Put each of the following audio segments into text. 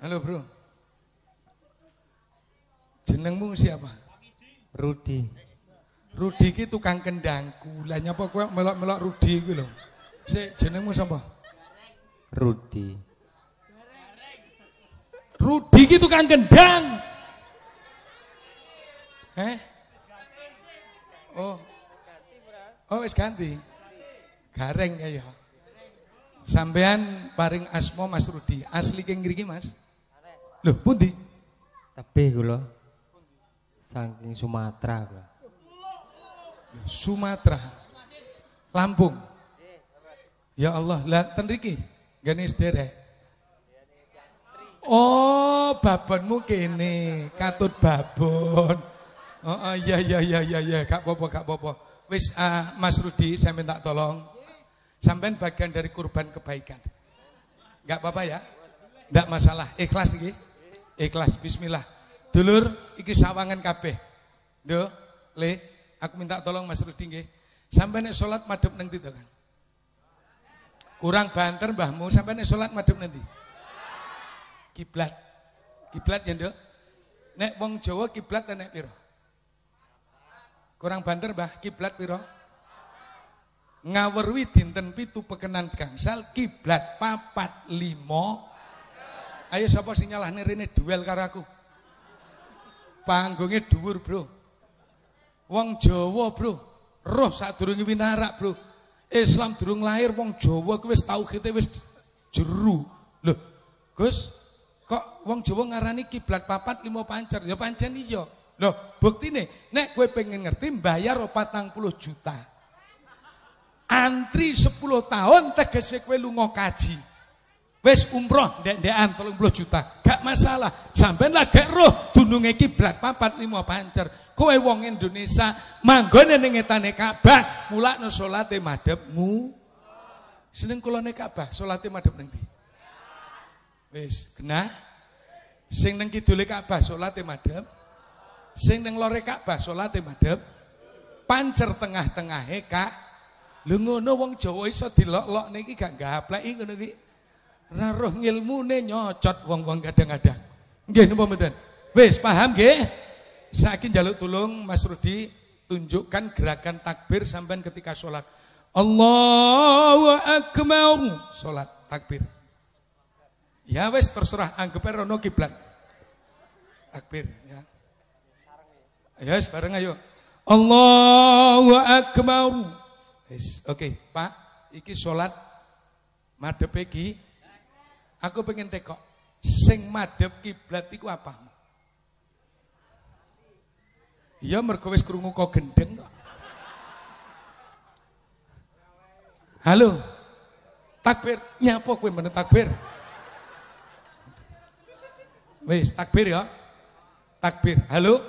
Halo bro. Jenengmu siapa? Rudi. Rudi ki tukang kendangku. Lah nyapa kowe melok-melok Rudi ku lho. Sik jenengmu sapa? Rudi. Rudi ki tukang kendang. Eh? Oh. Oh wis ganti. Gareng ya. Sampean paring asma Mas Rudi. Asli keng ngriki Mas? Loh, pundi? Tebih kula. Saking Sumatera kula. Sumatera. Lampung. Ya Allah, lah ten riki gane sederek. Oh, babonmu kene, katut babon. Oh, oh iya iya iya iya iya, gak apa-apa gak apa-apa. Wis ah, Mas Rudi saya minta tolong. Sampean bagian dari kurban kebaikan. Gak apa-apa ya? Ndak masalah, ikhlas iki. Ikhlas bismillah. Dulur iki sawangan kabeh. Do, Le, aku minta tolong Mas Rudi nggih. Sampai nek salat madhep nang ndi kan? Kurang banter mbahmu sampai nek salat madhep nanti. Kiblat. Kiblat ya, Nduk. Nek wong Jawa kiblat nek pira? Kurang banter, Mbah. Kiblat pira? Ngawerwi dinten pitu pekenan gangsal kiblat papat limo. Ayo sapa sing nyalahne rene duel karo aku? Panggungnya dhuwur, Bro. Wong Jawa, Bro. Roh sadurunge winarak, Bro. Islam durung lahir wong Jawa kuwi wis tauhide wis jeru. Loh, Gus, kok wong Jawa ngarani kiblat papat lima pancer? Ya pancen iya. Loh, buktine nek kowe pengen ngerti bayar 40 juta. Antri 10 tahun tegese kowe lunga kaji. Wis umroh ndek-ndekan 30 juta. Gak masalah. Sampeyan lah gak roh dununge kiblat papat lima pancer. Kowe wong Indonesia manggone ning ngetane Ka'bah, mulakno salate madhepmu. Seneng kula ning Ka'bah, salate madhep ning ndi? Wis, genah. Sing ning kidule Ka'bah salate madhep. Sing ning lore Ka'bah salate madhep. Pancer tengah-tengahe Kak. Lho ngono wong Jawa iso dilok-lok niki gak gapleki ngono iki. Ora roh ngilmune nyocot wong-wong kadang-kadang. Nggih napa mboten? Wis paham nggih? Saiki njaluk tulung Mas Rudi tunjukkan gerakan takbir sampean ketika sholat. Allahu akbar. Sholat takbir. Ya wis terserah anggap rono kiblat. Takbir ya. Ya wis bareng ayo. Allahu akbar. Wis oke, okay, Pak. Iki sholat madhep iki aku pengen tekok sing madhep kiblat iku apa? Iya mergo wis krungu kok gendeng kok. Halo. Takbir, nyapa kowe meneh takbir? Wis takbir ya. Takbir. Halo.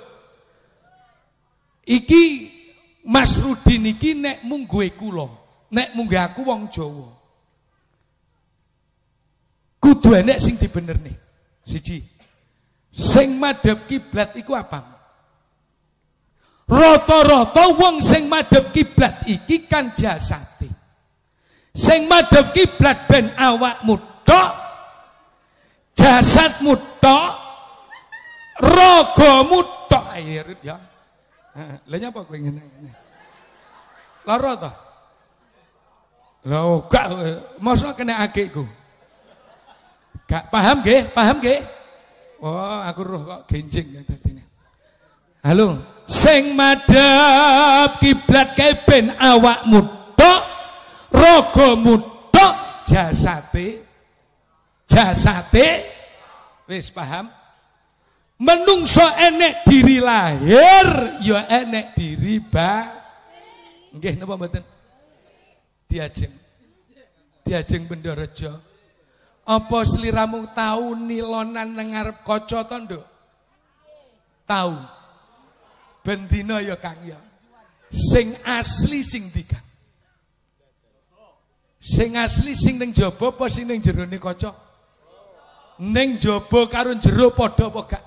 Iki Mas Rudi niki nek mung gue kula, nek mung aku wong Jawa. Kudu enek sing dibenerne. Siji. Sing madhep kiblat iku apa? Rata-rata wong sing madhep kiblat iki kan jasate. Sing madhep kiblat ben awakmu tok, jasadmu tok, ragamu tok. Ayo ya. Lah nyapa kowe ngene? Lara ta? Lah gak mosok kena akikku. Gak paham nggih? Paham nggih? Oh, aku roh kok genjing ya dadine. Halo, sing madhep kiblat kae ben awakmu tok, ragamu tok, jasate jasate wis paham? Menungso enek diri lahir, ya enek diri ba. Nggih napa mboten? Diajeng. Diajeng Bendorejo. Apa sliramu tahu nilonan nang ngarep kaca to, Nduk? Tahu. Bendina ya Kang ya. Sing asli sing Kang? Sing asli sing ning jaba apa sing ning jerone kaca? Ning jaba karo jero padha apa gak?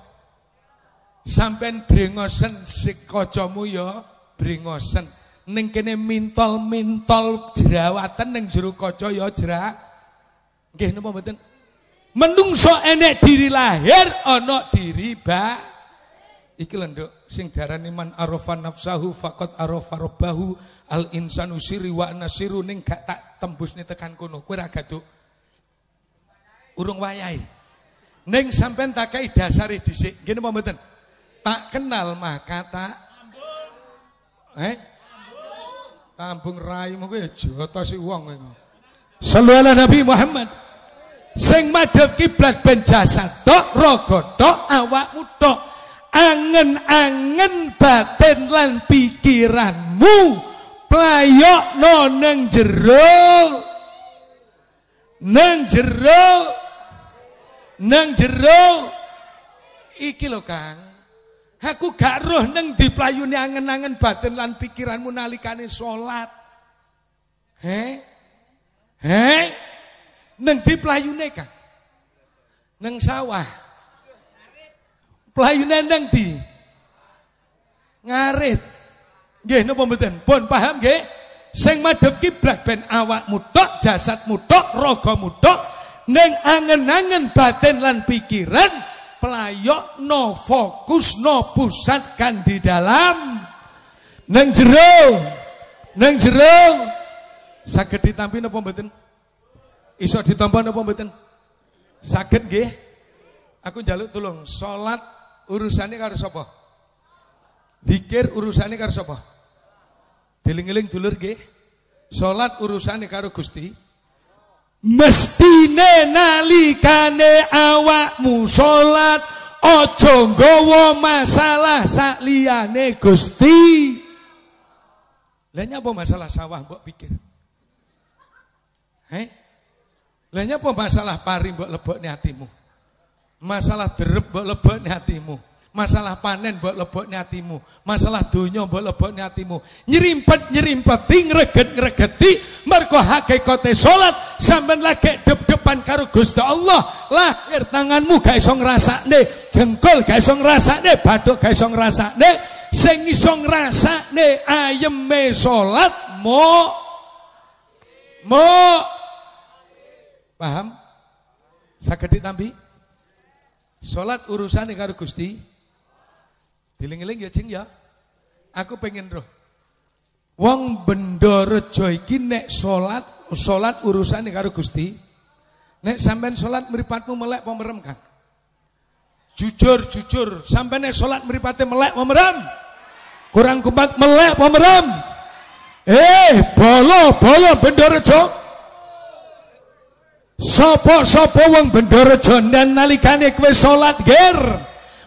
Sampeyan brengosen sik kacamu ya brengosen. Ning kene mintol-mintol jerawatan ning jero kaca ya jerak. Nggih napa mboten? Menungso enek diri lahir ana diri ba. Iki lho nduk sing diarani man arafa nafsahu faqad arafa rabbahu al insanu siri wa nasiru ning gak tak tembusne tekan kono. Kowe ra gaduk. Urung wayahe. Ning sampean tak kai dasare dhisik. Ngene apa mboten? Tak kenal maka tak Eh? Tambung raimu kuwi joto si wong kowe. Sallallahu Nabi Muhammad. Sing madhep kiblat ben jasad tok, raga tok, awakmu tok. Angen-angen batin lan pikiranmu playokno nang jero. Nang jero. Nang jero. Iki lho Kang. Aku gak roh nang diplayuni angen-angen batin lan pikiranmu nalikane salat. He? He? Nang diplayune Kang. Nang sawah. Playune nang di ngarit. Nggih napa mboten? Pun paham nggih? Sing madhep kiblat ben awakmu tok, jasadmu tok, ragamu tok, ning angen-angen batin lan pikiran pelayok no fokus no pusatkan di dalam nang jero nang jero saged ditampi napa mboten iso ditampa napa mboten? Saged nggih? Aku njaluk tulung. Salat urusane karo sapa? Zikir urusane karo sapa? Diling-eling dulur nggih. Salat urusane karo Gusti. Mestine nalikane awakmu salat aja nggawa masalah sakliyane Gusti. Lah nyapa masalah sawah mbok pikir? Heh? Lah nyapa masalah pari mbok lebokne atimu? Masalah derep mbok lebokne atimu. Masalah panen mbok lebokne atimu. Masalah donya mbok lebokne atimu. Nyerimpet-nyerimpeti ngreget-ngregeti mergo hakikate salat sampean lagi dep-depan karo Gusti Allah. Lahir tanganmu gak iso ngrasakne, dengkul gak iso ngrasakne, bathuk gak iso ngrasakne, sing iso ngrasakne ayeme salat mo mo paham? Saged ditambi? Salat urusane karo Gusti. Diling-eling ya cing ya. Aku pengen roh. Wong Bendorejo iki nek salat salat urusane karo Gusti. Nek sampean salat mripatmu melek apa merem, Kang? Jujur, jujur, sampean nek salat mripate melek apa merem? Kurang kumat melek apa merem? Eh, bolo, bolo Bendorejo. Sopo-sopo wong Bendorejo dan nalikane kowe salat ger?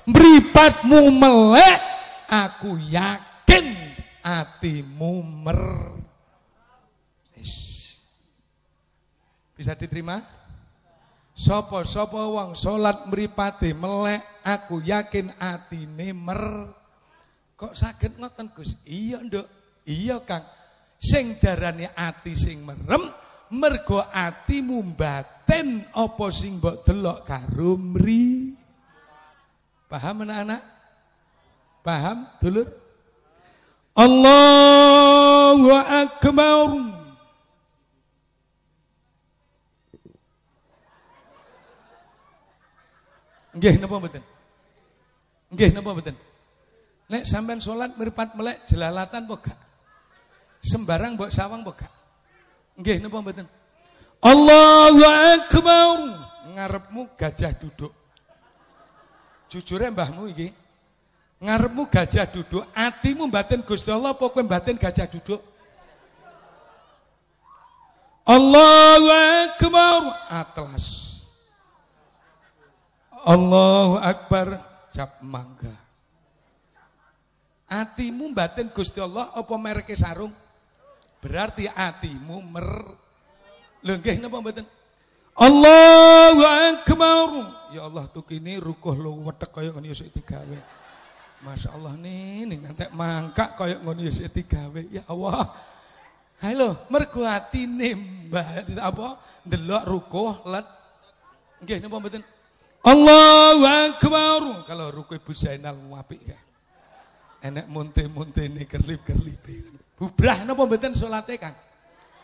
Mripatmu melek aku yakin atimu mer bisa diterima? Sopo sopo wong salat mripate melek aku yakin atine mer kok saged ngoten Gus? Iya nduk. Iya Kang. Sing darane ati sing merem mergo atimu batin apa sing mbok delok karo mri Paham anak-anak? Paham, dulur? Allahu Akbar. Nggih napa mboten? Nggih napa mboten? Nek sampean salat mripat melek jelalatan apa? Sembarang mbok sawang apa? Nggih napa mboten? Allahu Akbar. Ngarepmu gajah duduk. Jujure mbahmu iki. Ngarepmu gajah duduk, atimu batin Gusti Allah apa kowe batin gajah duduk? Allahu Akbar atlas. Allahu Akbar cap mangga. Atimu batin Gusti Allah apa mereke sarung? Berarti atimu mer Lho nggih napa mboten? Allahu Akbar. Ya Allah tuh kini rukuh lu wetek kaya ngono ya sik digawe. Masya Allah nih, nih ngantek mangkak kaya ngono ya sik digawe. Ya Allah. Halo, mergo atine mbah apa ndelok rukuh let nggih napa mboten? Allahu Akbar. Kalau rukuh Ibu Zainal apik ya. Enek munte-munte nih kerlip-kerlipe. Bubrah napa mboten salate Kang?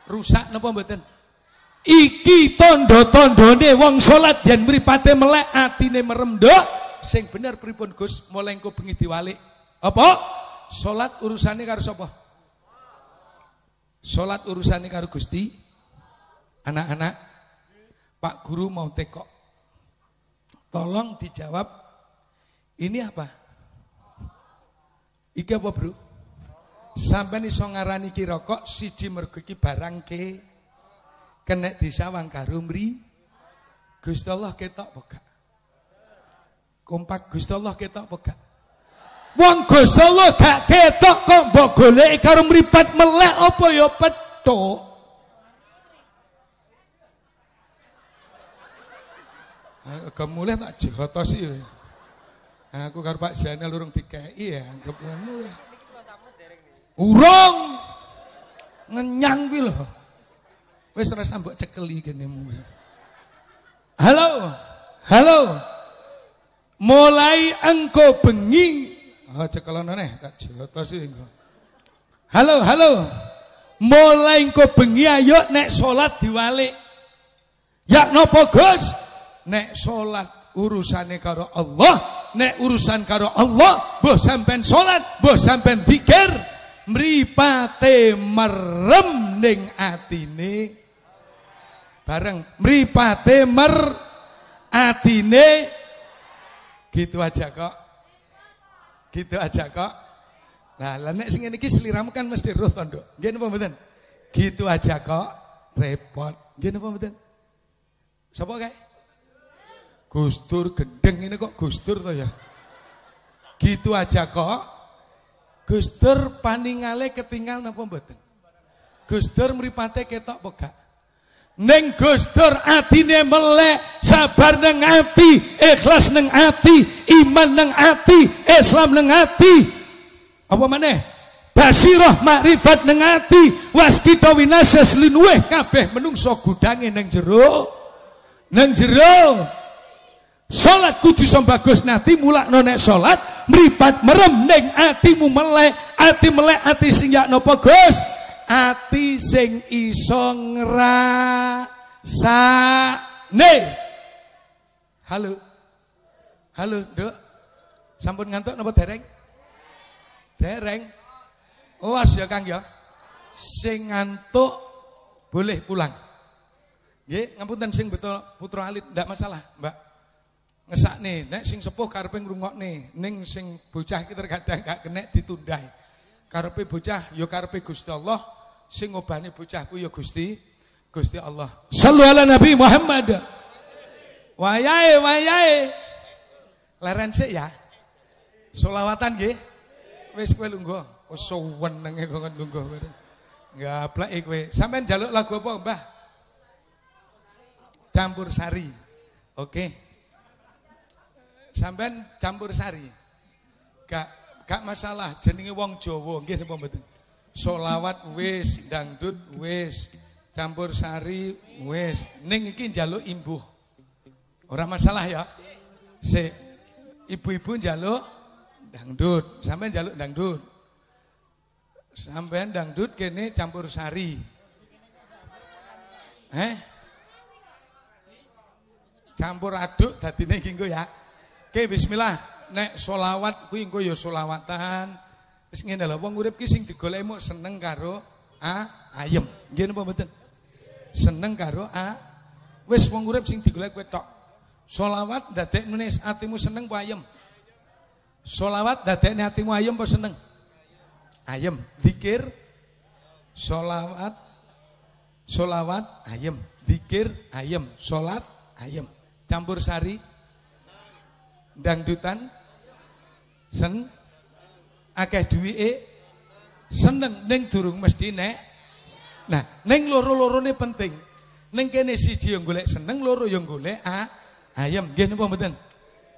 Rusak napa mboten? Iki tondo-tondone wong salat yen mripate melek atine merem nduk. Sing bener pripun Gus? Mulai engko bengi diwalik. Apa? Salat urusane karo sapa? Salat urusane karo Gusti. Anak-anak, Pak Guru mau tekok. Tolong dijawab. Ini apa? Iki apa, Bro? Sampai iso ngarani ki rokok siji mergo iki barang ke kena disawang karo mri. Gusti Allah ketok apa Kompak Gusti Allah ketok apa Wong Gusti Allah gak ketok kok mbok goleki karo mripat melek apa ya petuk. Agak mulai tak jotos sih. Aku karo Pak Janel urung ya, anggap mulai. Urung ngenyang kuwi lho. Wis rasa mbok cekeli kene Halo. Halo. Mulai engko bengi. Oh cekelono neh tak jotos engko. Halo, halo. Mulai engko bengi ayo nek salat diwalik. Ya napa Gus? Nek salat urusane karo Allah, nek urusan karo Allah, mbok sampean salat, mbok sampean zikir, mripate merem ning atine. Bareng mripate mer atine. Gitu aja kok. Gitu aja kok. Nah lah nek sing ngene iki sliramu kan mesti roh to nduk? Nggih gitu aja kok. Repot. Nggih napa mboten? Sapa kae? Gustur gendeng ini kok Gustur to ya. Gitu aja kok. Gustur paningale ketinggal napa mboten? Gustur mripate ketok apa gak? Ning Gustur atine melek, sabar nang ati, ikhlas nang ati, iman nang ati, Islam nang ati. Apa maneh? Basirah makrifat nang ati, waskita winasa slinuweh kabeh menungso gudange nang jero. Nang jero. Salat kudu iso bagus nati mulakno nek salat mripat merem ning atimu melek, ati melek ati sing ya napa Gus? Ati sing iso ngrasane. Halo. Halo, Dok. Sampun ngantuk napa dereng? Dereng. Las ya Kang ya. Sing ngantuk boleh pulang. Nggih, ngapunten sing betul putra alit ndak masalah, Mbak nih, nek sing sepuh karepe nih, ning sing bocah iki terkadang gak kena ditundai. Karepe bocah ya karepe Gusti Allah, sing ngobani bocahku ya Gusti Gusti Allah. Sallu ala Nabi Muhammad. Wayahe wayahe. Leren sik ya. Solawatan nggih. Wis kowe lungguh. Wis suwenenge kok lungguh kowe. Gaplek kowe. Sampeyan njaluk lagu apa, Mbah? Campur sari. Oke. Okay. Sampean campur sari. Gak gak masalah jenenge wong Jawa nggih napa mboten. Solawat wis, dangdut wis, campur sari wis. Ning iki njaluk imbuh. Ora masalah ya. Se ibu-ibu njaluk dangdut, sampean njaluk dangdut. Sampean dangdut kene campur sari. Eh? Campur aduk dadine iki ya. Oke, bismillah. Nek solawat kuwi engko ya solawatan. Wis ngene lho, wong urip ki sing digoleki seneng karo a ayem. Nggih napa mboten? Seneng karo a wis wong urip sing digoleki kowe tok. Solawat ndadekne atimu seneng apa ayem? Solawat ndadekne atimu ayem apa seneng? Ayem. Zikir solawat solawat ayem. Zikir ayem. Solat ayem. Campur sari dangdutan sen akeh duwike seneng ning durung mesti nek. Nah ning loro-lorone penting. Ning kene siji yang golek seneng loro yang golek ah, ayam. Nggih napa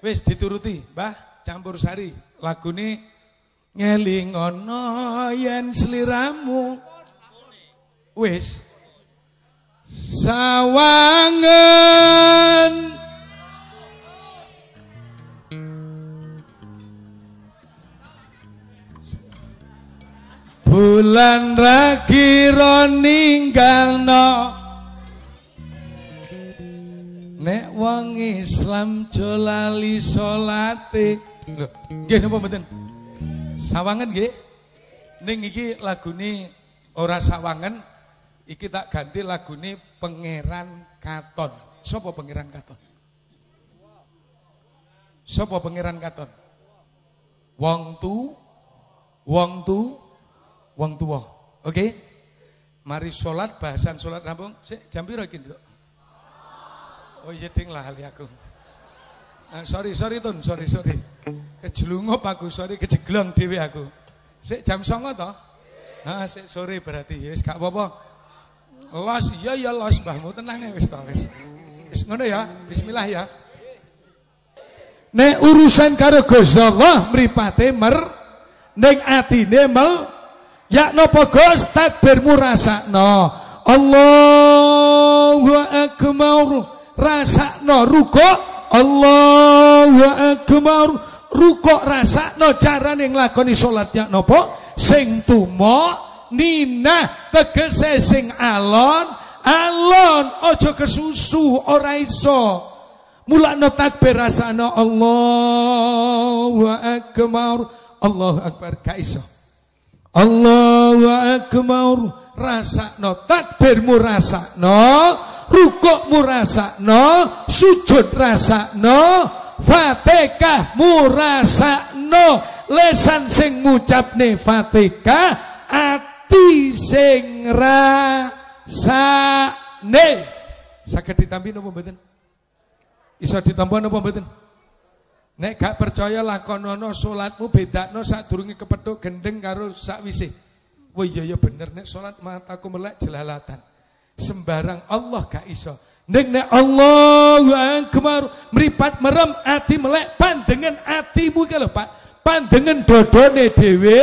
wis dituruti Mbah campur sari. Lagune ngelingono yen sliramu. Wis. Sawangen Bulan ragi ninggalno Nek wong Islam jolali salate. Lho, nggih napa? Sawangan nggih. Ning iki lagune ora sawangan, iki tak ganti lagune Pangeran Katon. Sopo Pangeran Katon? Sopo Pangeran Katon? Wong tu, wong tu, wong tua. Oke? Mari sholat, bahasan sholat rampung. Sik, jam piro iki? Oh iya ding lali aku. Ah, sorry, sorry Tun, sorry, sorry. Kejelungup aku, sorry kejeglong dhewe aku. Sik jam 09.00 to? Ah, sik sore berarti. Ya wis gak apa-apa. Los, iya ya los mbahmu tenang ya wis to wis. Wis ngono ya. Bismillah ya. Nek urusan karo Gusti Allah mripate mer ning atine mel ya napa Gus? Takbirmu rasakno. Allahu akbar. Rasakno. Ruko? Allahu akbar. Ruko rasakno. Carane nglakoni salat ya napa? Sing tumo nina tegese sing alon alon. Aja kesusu ora iso. Mulakno takbir rasakno. Allahu akbar. Allahu akbar. Gak iso Allahu akbar rasakno takbirmu rasakno rukukmu rasakno, sujud rasakno, Fatihahmu rasakno, lesan sing ngucapne Fatihah, ati sing rasane. Saged ditampi napa mboten? Iso ditampa napa mboten? Nek gak percaya lakonono salatmu bedakno sadurunge kepethuk gendeng karo sakwise. Wah iya ya bener. Nek salat mataku melek jelalatan. Sembarang Allah gak iso. Ning nek Allahu akbar mripat merem ati melek pandengan atimu iki lho Pak. Pandengan dodone dhewe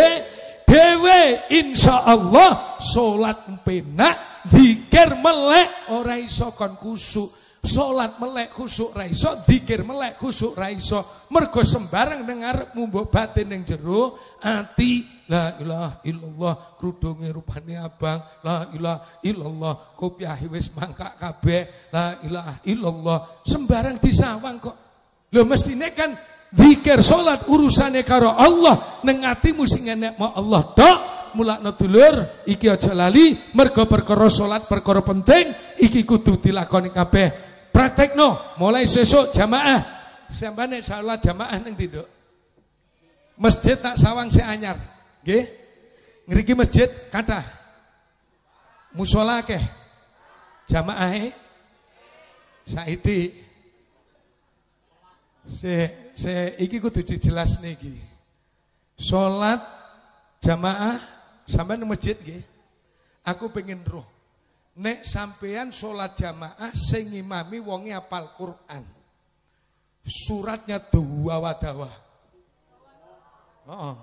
dhewe insyaallah salat penak zikir melek ora iso kon kusuk Salat melek khusuk ra iso, zikir melek khusuk ra iso. Mergo sembarang ning ngarepmu mbok batin ning jero ati La ilaha illallah krudunge rupane abang La ilaha illallah kopiahe wis mangkak kabeh La ilaha illallah. Sembarang disawang kok. Lho mestine kan zikir salat urusane karo Allah ning atimu sing enek Allah tok mulakno dulur iki aja lali mergo perkara salat perkara penting iki kudu dilakoni kabeh Praktekno mulai sesuk jamaah. Sambane salat jamaah ning tinduk. Masjid tak sawang si anyar. Nggih. Ngriki masjid kathah. Musola akeh. Jamaahe saiki se se iki kudu dijelas niki. Salat jamaah sampai di masjid nggih. Aku pengen roh Nek sampean sholat jamaah sing ngimami wonge apal Quran. Suratnya dua wadawa. Oh.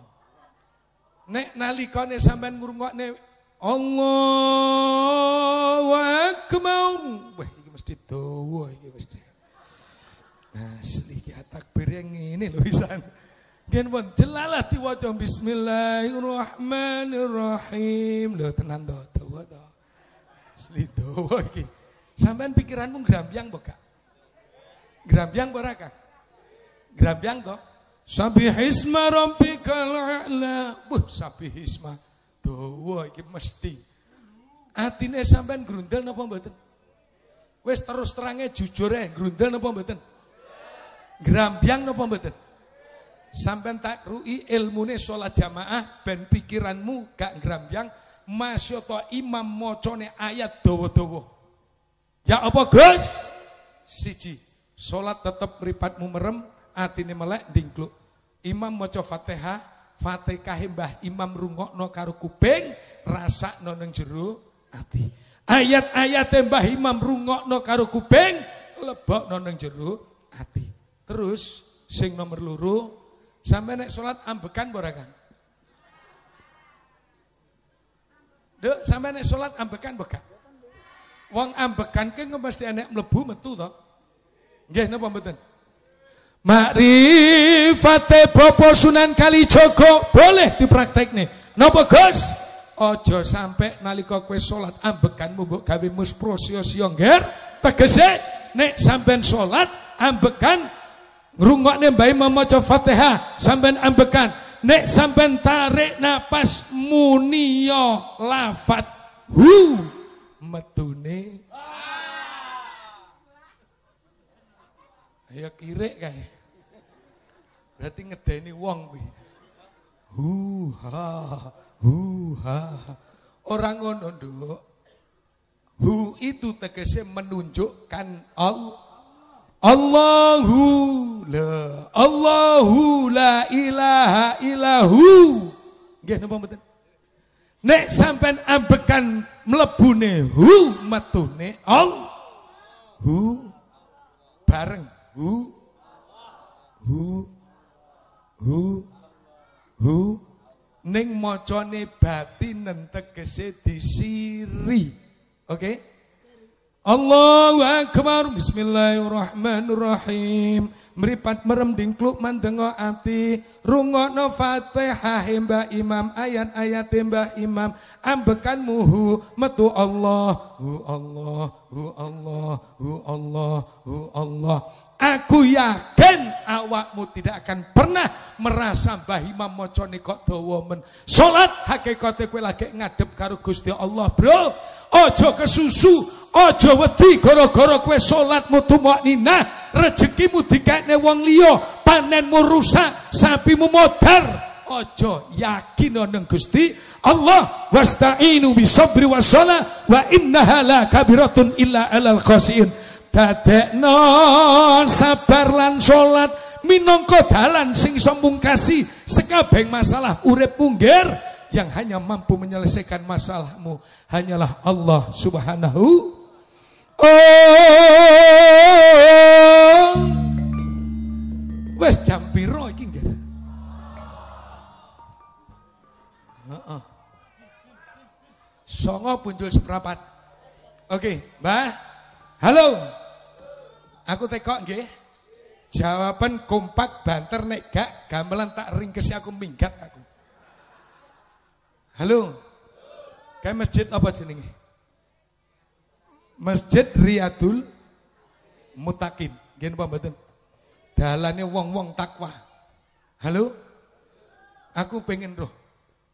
Nek nalikane sampean ngrungokne Allahu Akbar. Wah, iki mesti dawa iki mesti. Asli iki takbir yang ini lho pisan. Gen pun jelalah diwaca bismillahirrahmanirrahim. Lho tenan to, dawa to. Asli dawa iki. Sampean pikiranmu grambyang boga? Grambyang ora Kang? Grambyang to? Sabihisma rabbikal a'la. Buh, sabihisma. Dawa iki mesti. Atine sampean grundel napa mboten? Wis terus terangnya jujur ae, grundel napa mboten? Grambyang napa mboten? Sampean tak rui ilmune sholat jamaah ben pikiranmu gak grambyang masyata imam macane ayat dawa-dawa. Ya apa Gus? Siji, salat tetep mripatmu merem, atine melek dingkluk. Imam maca Fatihah, Fatihah mbah imam rungokno karo kuping, rasakno ning jero ati. Ayat-ayat mbah imam rungokno karo kuping, lebokno ning jero ati. Terus sing nomor loro, sampe nek salat ambekan ora kan? Dek, sampai nek sholat ambekan beka. Wong ambekan ke mesti enek mlebu metu to. Nggih napa mboten? Makrifate Bapak Sunan Kalijogo boleh nih. Napa Gus? Ojo sampai nalika kowe salat ambekanmu mbok gawe muspro sia-sia ngger tegese nek sampean salat ambekan ngrungokne Mbah Imam maca Fatihah sampean ambekan nek sampean tarik napas munio lafat. Hu! Metune. Ayo kirek kae. Berarti ngedeni wong kuwi. Hu ha hu ha. Orang ngono nduk. Hu itu tegese menunjukkan Allah Allahu la Allahu la ilaha illahu. Nggih napa mboten? Nek sampean ambekan mlebune hu metune al hu bareng hu hu hu hu ning macane batinen tegese disiri. Oke? Okay? Allahu Akbar. Bismillahirrahmanirrahim. Meripat merem kluk mandengo ati. Rungokno fatihah mbah imam Ayat-ayat mbah imam. Ambekan muhu metu Allah. Hu Allah Hu Allah Hu Allah Hu Allah Aku yakin awakmu tidak akan pernah merasa Mbah Imam Mocone kok dawa men. Salat hakikate kowe lagi ngadep karo Gusti Allah, Bro. Aja kesusu, aja wedi gara-gara kowe salatmu tumakninah, rezekimu dikekne wong liya, panenmu rusak, sapimu modar. Aja yakin nang Gusti Allah wasta'inu bisabri wassalah wa innaha la kabiratun illa alal khasiin dadekno sabar lan salat minangka dalan sing iso mungkasi sekabeng masalah urip punggir yang hanya mampu menyelesaikan masalahmu. Hanyalah Allah Subhanahu Oh Wes jam piro iki nggih Heeh. Songo punjul seprapat. Oke, Mbah. Halo Aku tekok nggih. Jawaban kompak banter nek gak gamelan tak ringkesi aku minggat aku. Halo. Kayak masjid apa jenenge? Masjid Riyadul Mutakin. Nggih napa mboten? Dalane wong-wong takwa. Halo? Aku pengen roh.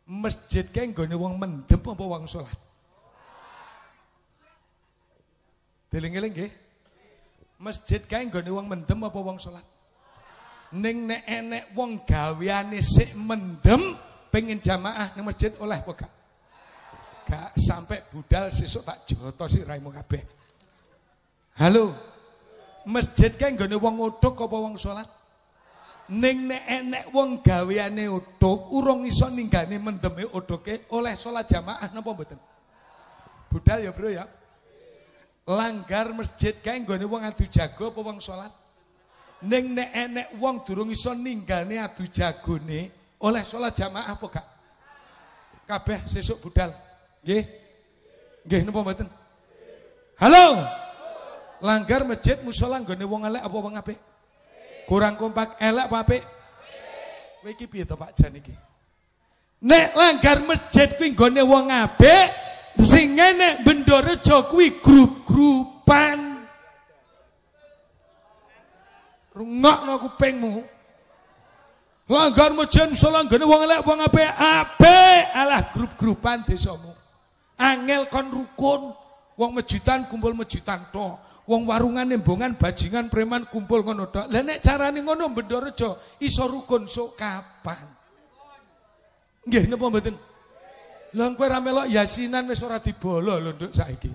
Masjid kayak nggone wong mendem apa wong nggih? Masjid kae nggone wong mendem apa wong salat? Ning nek enek wong gaweane sik mendem pengen jamaah nang masjid oleh apa gak? Gak sampai budal sesuk tak joto sih raimu kabeh. Halo. Masjid kae nggone wong uduk apa wong salat? Ning nek enek wong gaweane uduk urung iso ninggane mendeme uduke oleh salat jamaah napa mboten? Budal ya, Bro ya langgar masjid kae nggone wong adu jago apa wong salat? Ning nek enek wong durung iso ninggalne adu jagone oleh salat jamaah apa gak? Kabeh sesuk budal. Nggih? Nggih napa mboten? Halo? Langgar masjid musala nggone wong elek apa wong apik? Kurang kompak elek apa apik? Kowe iki piye to Pak Jan iki? Nek langgar masjid kuwi nggone wong apik Sing enek Bendorejo kuwi grup-grupan. Rungokno kupingmu. Langgar mejen solanggane wong elek wong apik apik alah grup-grupan desamu. Angel kon rukun, wong mejutan kumpul mejutan tok. Wong warungan nembongan bajingan preman kumpul ngono tok. Lah nek carane ngono Bendorejo iso rukun sok kapan? Nggih napa mboten? Lah kowe ra melok yasinan wis ora dibolo lho nduk saiki.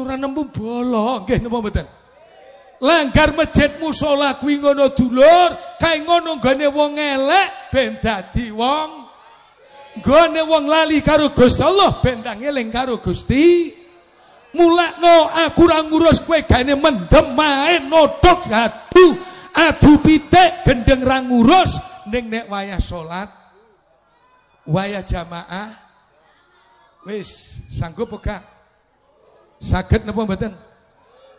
Ora nemu bolo, nggih napa mboten? Langgar masjid musala kuwi ngono dulur, kae ngono gane wong elek ben dadi wong gone wong lali karo Gusti Allah ben karo Gusti. Mulakno aku ra ngurus kowe gane mendem main nodok adu adu pitik gendeng ra ngurus ning nek wayah salat wayah jamaah Wis, sanggup apa Saged napa mboten?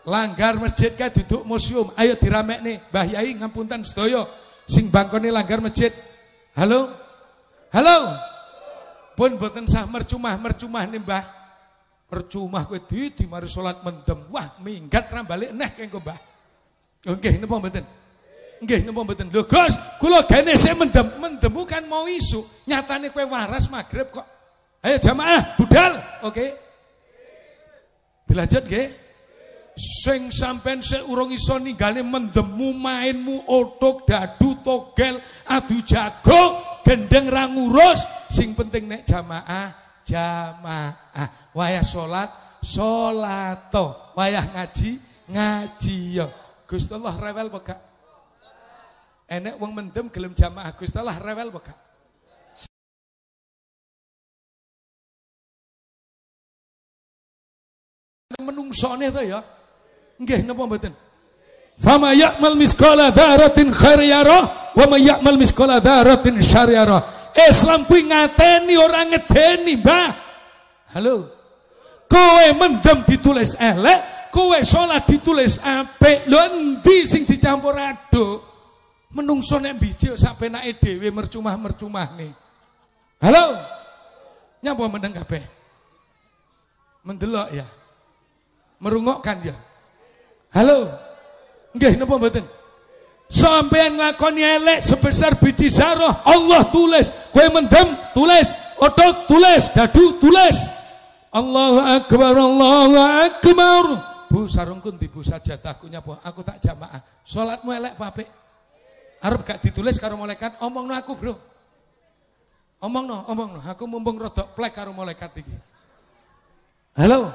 Langgar masjid kae duduk museum. Ayo diramekne. Mbah Yai ngapunten sedaya sing bangkone langgar masjid. Halo? Halo? Pun mboten sah mercumah-mercumah nih Mbah. Percuma kowe di mari salat mendem. Wah, minggat ra balik neh kengko Mbah. Nggih napa mboten? Nggih napa mboten? Lho Gus, kula gene sik mendem. Mendemu kan mau isu. Nyatane kowe waras magrib kok. Ayo jamaah, budal. Oke. Dilanjut nggih. Sing sampean sik urung iso ninggale mendemu mainmu otok dadu togel adu jago gendeng ra ngurus sing penting nek jamaah jamaah wayah salat salato wayah ngaji ngaji yo Gusti Allah rewel apa gak enek wong mendem gelem jamaah Gusti Allah rewel apa gak menungsone to ya Nggih napa mboten? Fama ya'mal miskola dzaratin khair yarah wa may ya'mal miskola dzaratin syar yarah. Islam kuwi ngateni ora ngedeni, Mbah. Halo. Kowe mendem ditulis elek, kowe salat ditulis apik. Lho endi sing dicampur aduk? Menungso nek biji sak penake dhewe mercumah-mercumah nih. Halo. Nyapa meneng kabeh? Mendelok ya. Merungokkan ya. Halo. Nggih napa mboten? Sampeyan nglakoni elek sebesar biji zarah, Allah tulis. Kowe mendem, tulis. Otot, tulis. Dadu, tulis. Allahu akbar, Allahu akbar. Bu sarungku ndi Bu sajadahku nyapa? Aku tak jamaah. Salatmu elek apa apik? Arep gak ditulis karo malaikat, omongno aku, Bro. Omongno, omongno. Aku mumpung rodok plek karo malaikat iki. Halo.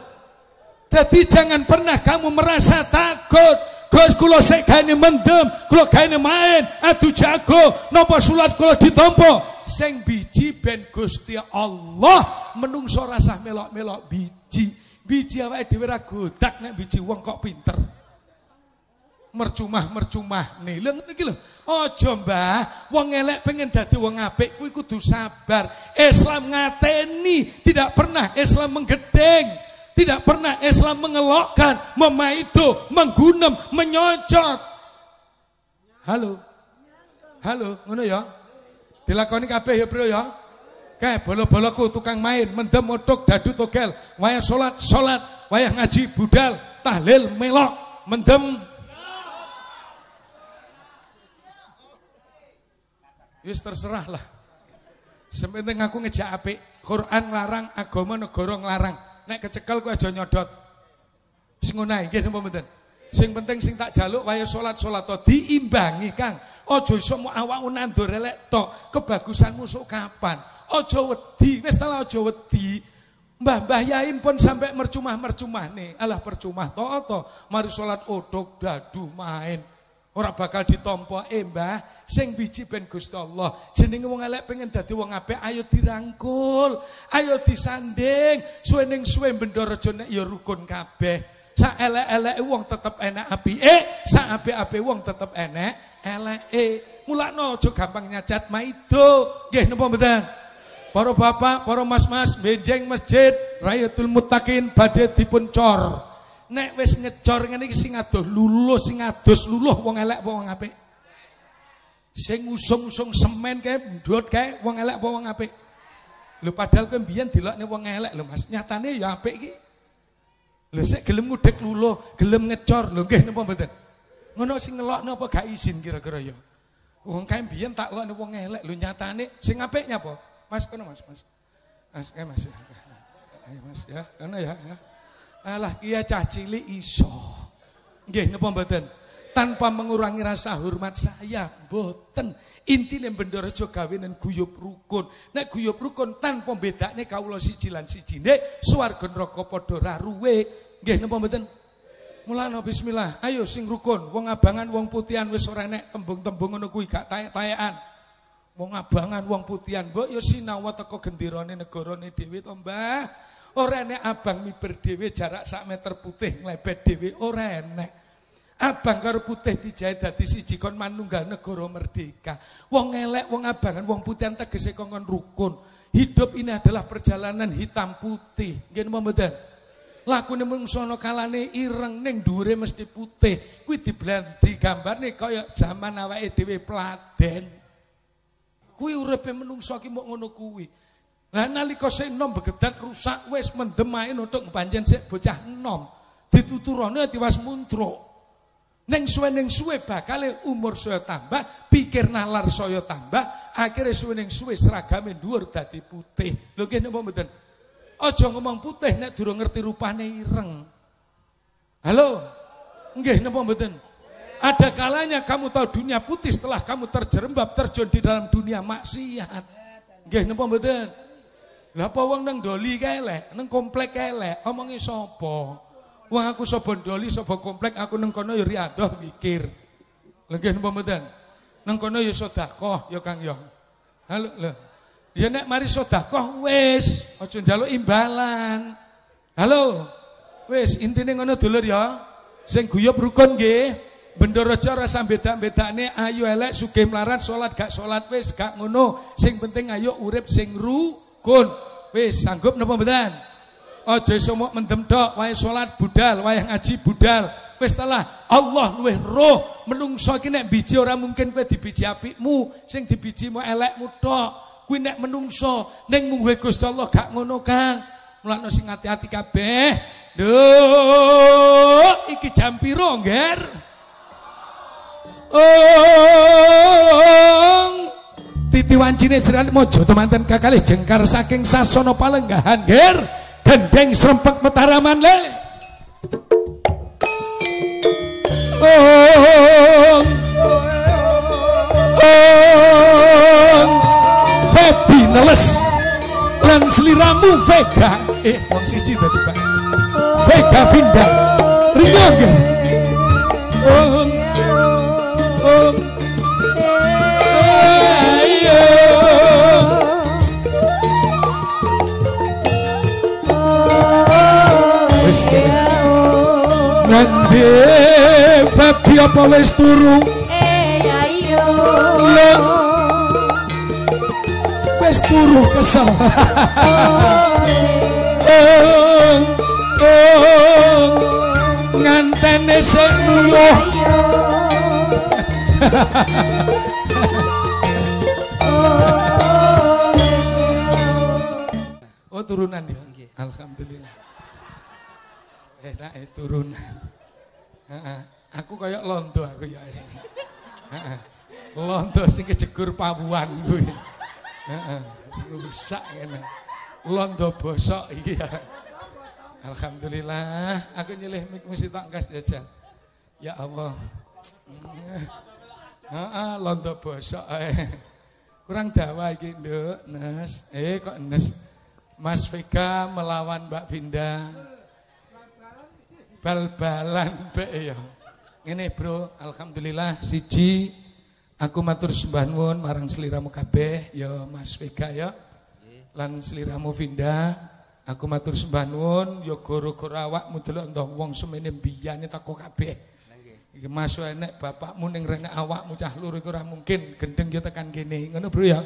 Jadi jangan pernah kamu merasa takut. Gus sik gaene mendem, kula gaene main, adu jago, napa salat kula ditampa. Sing biji ben Gusti Allah, menungso rasah melok-melok biji. Biji awake dhewe ra godak nek biji wong kok pinter. Mercumah-mercumah nih. Lho ngene iki. Aja Mbah, wong elek pengen dadi wong apik kuwi kudu sabar. Islam ngateni, tidak pernah Islam menggedeng. Tidak pernah Islam mengelokkan, memaitu, menggunem, menyocot. Halo. Halo, ngono ya. Dilakoni kabeh ya, Bro ya. Kayak bolo-boloku tukang main, mendem modok dadu togel, wayah salat, salat, wayah ngaji budal, tahlil melok, mendem Wis terserah lah. Sementing aku ngejak apik, Quran larang, agama negara nglarang. Nek kecekel kowe aja nyodot. Sing ngono nggih napa mboten? Sing penting sing tak jaluk waya salat-salat to diimbangi, Kang. Aja iso awakmu nandur elek tok. Kebagusanmu sok kapan? Aja wedi, wis ta aja wedi. Mbah-mbah Yai pun sampai mercumah-mercumah nih. Alah percumah to to. Mari salat odok dadu main. Ora bakal ditompo eh Mbah, sing biji ben Gusti Allah. Jenenge wong elek pengen dadi wong apik, ayo dirangkul, ayo disanding. Suwe ning suwe Bendorojo nek ya rukun kabeh. Sak elek-eleke wong tetep enak apike, sak apik-apike wong tetep enak eleke. Mulakno aja gampang nyacat maido. Nggih napa mboten? Para bapak, para mas-mas, benjeng masjid, Rayatul Muttaqin badhe dipun cor. Nek wis ngecor ngene iki sing adoh luluh, sing adus luluh wong elek apa wong apik? Sing usung-usung semen kae ndut kae wong elek apa wong apik? Lho padahal kowe mbiyen dilokne wong elek lho Mas. Nyatane ya apik iki. Lho sik gelem ngudek luluh, gelem ngecor lho nggih napa mboten? Ngono sing ngelokne apa gak izin kira-kira ya? Wong kae mbiyen tak lokne wong elek lho nyatane sing apik nyapa? Mas kono Mas, Mas. Mas, eh Mas. Ayo Mas ya, kono ya, ya. Alah kia cah cilik iso. Nggih napa mboten? Tanpa mengurangi rasa hormat saya, mboten. Intine Bendorejo gawenan guyub rukun. Nek guyub rukun tanpa bedakne kawula siji lan sijine swarga neraka padha raruwe. Nggih napa mboten? Mulane bismillah, ayo sing rukun, wong abangan wong putihan wis ora enek tembung-tembung ngono kuwi gak taek-taekan. Wong abangan wong putihan, mbok ya sinau teko gendirane negarane dhewe to, Mbah. Ora enek abang miber dhewe jarak sak meter putih nglebet dhewe ora enek. Abang karo putih dijahit dadi siji kon manunggal negara merdeka. Wong elek, wong abangan, wong putihan tegese kongkon rukun. Hidup ini adalah perjalanan hitam putih. Nggih napa mboten? Lakune mungsono kalane ireng ning dhuwure mesti putih. Kuwi diblandi gambane kaya zaman awake dhewe pladen. Kuwi uripe menungso ki mok ngono kuwi. Lah nalika sik enom begedat rusak wis mendem ae nutuk panjen sik bocah enom. Dituturane tiwas muntruk. Neng suwe neng suwe bakal umur saya tambah, pikir nalar saya tambah, akhirnya suwe neng suwe seragame dhuwur dadi putih. Lho nggih napa mboten? Aja ngomong putih nek durung ngerti rupane ireng. Halo? Nggih napa mboten? Ada kalanya kamu tahu dunia putih setelah kamu terjerembab terjun di dalam dunia maksiat. Nggih napa mboten? Lah apa wong nang doli kelek, nang komplek kelek, omongi sapa? Wong aku sapa doli sapa komplek aku nang kono ya riadoh mikir. Lagi napa mboten? Nang kono ya sedekah ya Kang ya. Halo lho. Ya nek mari sedekah wis, aja njaluk imbalan. Halo. Wis intine ngono dulur ya. Sing guyub rukun nggih. Bendorojo rasa beda-bedane ayu elek sugih melarat salat gak salat wis gak ngono. Sing penting ayo urip sing rukun. Wis sanggup napa mboten? Aja iso mok mendem tok, wae salat budal, wae ngaji budal. Wis telah Allah luwih roh menungso iki nek biji ora mungkin kowe dibiji apikmu, sing dibijimu elekmu tok. Kuwi nek menungso ning mungwe Gusti Allah gak ngono, Kang. Mulane sing hati-hati kabeh. Duh, iki jam piro, Ngger? Oh, titi wancine sirane mojo temanten kakalih jengkar saking sasana palenggahan, Ngger gendeng serempek metaraman le. Om Om Febi neles lan seliramu Vega. Eh wong siji tadi Pak. Vega Vinda. Ringo Om Om Nanti Fabi apa wis turu? Eh ayo. Wis turu kesel. Oh Oh Ngantene sing nguyuh Oh turunan ya. Alhamdulillah. Eh, tak eh, turunan. Aku kayak londo aku ya. Londo sing kejegur pawuan kuwi. Rusak ngene. Londo bosok iki ya. Alhamdulillah, aku nyelih mik mesti tak kas jajan. Ya Allah. Heeh, londo bosok ae. Kurang dawa iki, Nduk, Nes. Eh kok Nes? Mas Vega melawan Mbak Vinda bal-balan be ya. Ngene bro, alhamdulillah siji aku matur sembah nuwun marang sliramu kabeh ya Mas Vega ya. Lan sliramu Vinda, aku matur sembah nuwun ya gara-gara awakmu delok entah wong semene mbiyane tako kabeh. Iki masuk enek bapakmu ning rene awakmu cah lur iku ora mungkin gendeng ya tekan kene. Ngono bro ya.